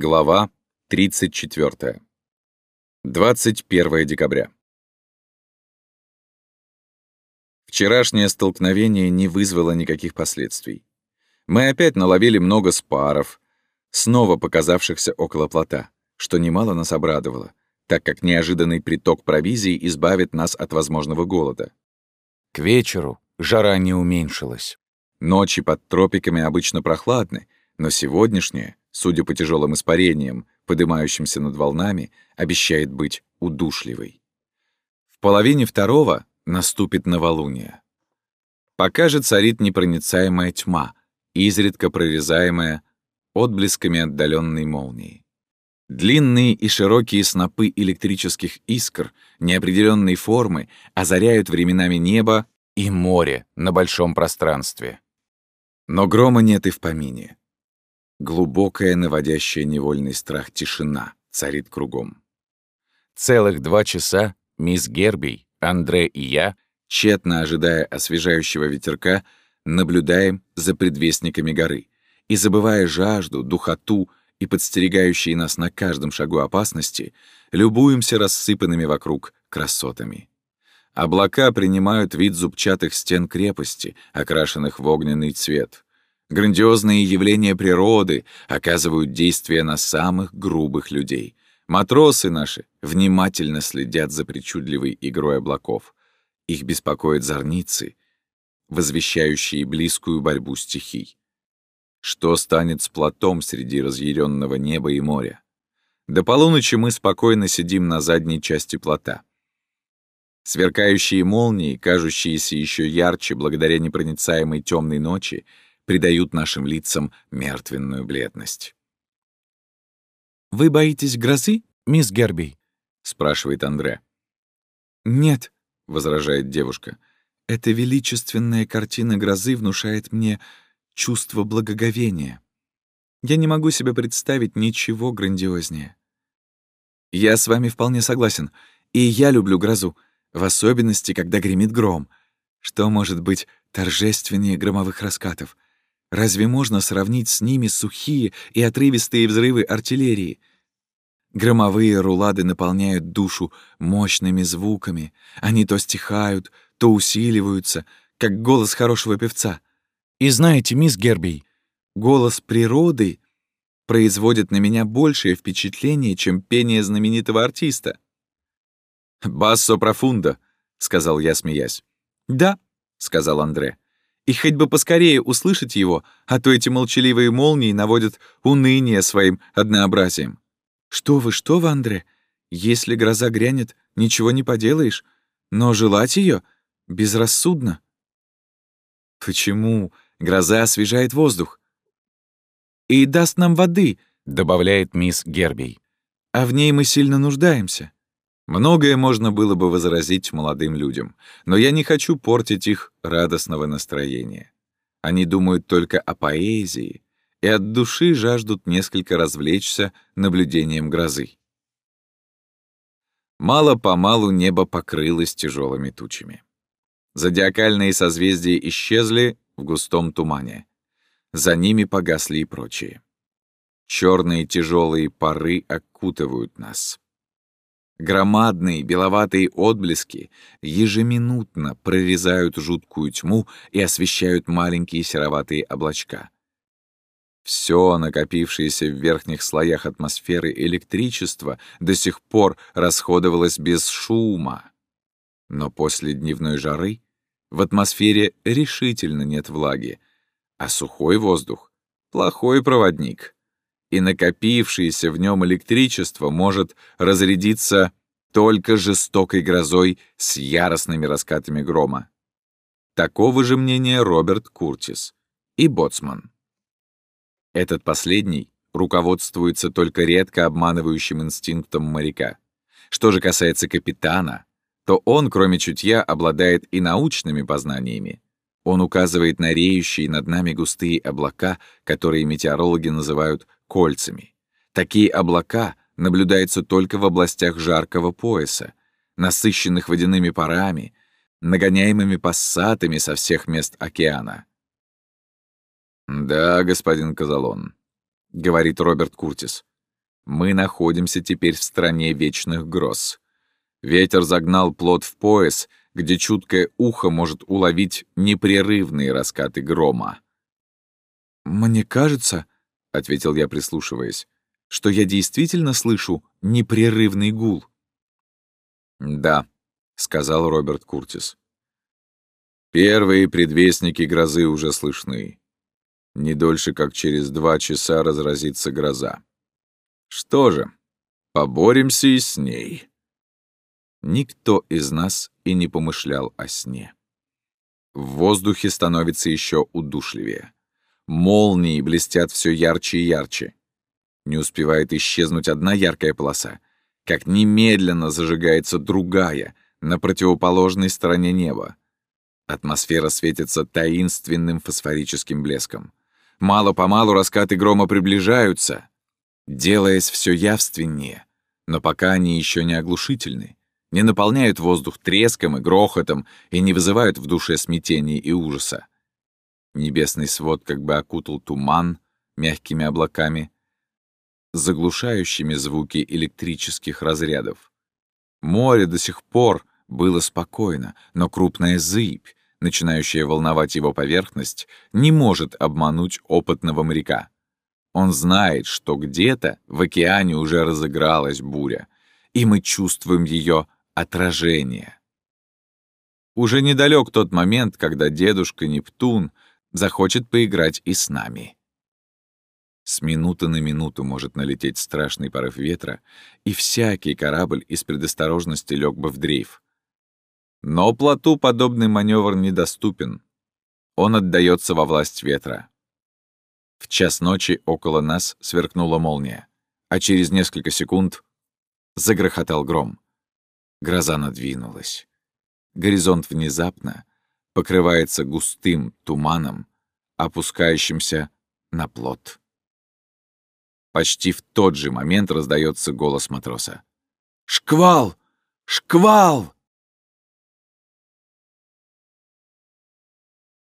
Глава 34. 21 декабря. Вчерашнее столкновение не вызвало никаких последствий. Мы опять наловили много спаров, снова показавшихся около плота, что немало нас обрадовало, так как неожиданный приток провизии избавит нас от возможного голода. К вечеру жара не уменьшилась. Ночи под тропиками обычно прохладны, но сегодняшняя судя по тяжелым испарениям, поднимающимся над волнами, обещает быть удушливой. В половине второго наступит новолуние. Пока же царит непроницаемая тьма, изредка прорезаемая отблесками отдаленной молнии. Длинные и широкие снопы электрических искр неопределенной формы озаряют временами небо и море на большом пространстве. Но грома нет и в помине. Глубокая, наводящая невольный страх тишина царит кругом. Целых два часа мисс Герби, Андре и я, тщетно ожидая освежающего ветерка, наблюдаем за предвестниками горы и, забывая жажду, духоту и подстерегающие нас на каждом шагу опасности, любуемся рассыпанными вокруг красотами. Облака принимают вид зубчатых стен крепости, окрашенных в огненный цвет — Грандиозные явления природы оказывают действие на самых грубых людей. Матросы наши внимательно следят за причудливой игрой облаков. Их беспокоят зорницы, возвещающие близкую борьбу стихий. Что станет с плотом среди разъяренного неба и моря? До полуночи мы спокойно сидим на задней части плота. Сверкающие молнии, кажущиеся еще ярче благодаря непроницаемой темной ночи, придают нашим лицам мертвенную бледность. «Вы боитесь грозы, мисс Герби?» — спрашивает Андре. «Нет», — возражает девушка, — «эта величественная картина грозы внушает мне чувство благоговения. Я не могу себе представить ничего грандиознее». «Я с вами вполне согласен, и я люблю грозу, в особенности, когда гремит гром. Что может быть торжественнее громовых раскатов — Разве можно сравнить с ними сухие и отрывистые взрывы артиллерии? Громовые рулады наполняют душу мощными звуками. Они то стихают, то усиливаются, как голос хорошего певца. И знаете, мисс Герби, голос природы производит на меня большее впечатление, чем пение знаменитого артиста. «Бассо профундо», — сказал я, смеясь. «Да», — сказал Андре. И хоть бы поскорее услышать его, а то эти молчаливые молнии наводят уныние своим однообразием. Что вы, что вы, Андре? Если гроза грянет, ничего не поделаешь, но желать ее безрассудно. Почему? Гроза освежает воздух. И даст нам воды, добавляет мисс Гербей. А в ней мы сильно нуждаемся. Многое можно было бы возразить молодым людям, но я не хочу портить их радостного настроения. Они думают только о поэзии и от души жаждут несколько развлечься наблюдением грозы. Мало-помалу небо покрылось тяжелыми тучами. Зодиакальные созвездия исчезли в густом тумане. За ними погасли и прочие. Черные тяжелые пары окутывают нас. Громадные беловатые отблески ежеминутно прорезают жуткую тьму и освещают маленькие сероватые облачка. Все накопившееся в верхних слоях атмосферы электричество до сих пор расходовалось без шума. Но после дневной жары в атмосфере решительно нет влаги, а сухой воздух — плохой проводник и накопившееся в нем электричество может разрядиться только жестокой грозой с яростными раскатами грома. Такого же мнения Роберт Куртис и Боцман. Этот последний руководствуется только редко обманывающим инстинктом моряка. Что же касается капитана, то он, кроме чутья, обладает и научными познаниями. Он указывает на реющие над нами густые облака, которые метеорологи называют кольцами. Такие облака наблюдаются только в областях жаркого пояса, насыщенных водяными парами, нагоняемыми пассатами со всех мест океана. «Да, господин Казалон», — говорит Роберт Куртис, Мы находимся теперь в стране вечных гроз. Ветер загнал плод в пояс, где чуткое ухо может уловить непрерывные раскаты грома. «Мне кажется», — ответил я, прислушиваясь, «что я действительно слышу непрерывный гул». «Да», — сказал Роберт Куртис. «Первые предвестники грозы уже слышны. Не дольше, как через два часа разразится гроза. Что же, поборемся и с ней». Никто из нас и не помышлял о сне. В воздухе становится еще удушливее. Молнии блестят все ярче и ярче. Не успевает исчезнуть одна яркая полоса, как немедленно зажигается другая на противоположной стороне неба. Атмосфера светится таинственным фосфорическим блеском. Мало-помалу раскаты грома приближаются, делаясь все явственнее, но пока они еще не оглушительны, не наполняют воздух треском и грохотом и не вызывают в душе смятения и ужаса. Небесный свод как бы окутал туман мягкими облаками, заглушающими звуки электрических разрядов. Море до сих пор было спокойно, но крупная зыбь, начинающая волновать его поверхность, не может обмануть опытного моряка. Он знает, что где-то в океане уже разыгралась буря, и мы чувствуем ее отражение. Уже недалек тот момент, когда дедушка Нептун — захочет поиграть и с нами. С минуты на минуту может налететь страшный порыв ветра, и всякий корабль из предосторожности лег бы в дрейф. Но плоту подобный маневр недоступен. Он отдается во власть ветра. В час ночи около нас сверкнула молния, а через несколько секунд загрохотал гром. Гроза надвинулась. Горизонт внезапно, покрывается густым туманом, опускающимся на плот. Почти в тот же момент раздается голос матроса. «Шквал! Шквал!»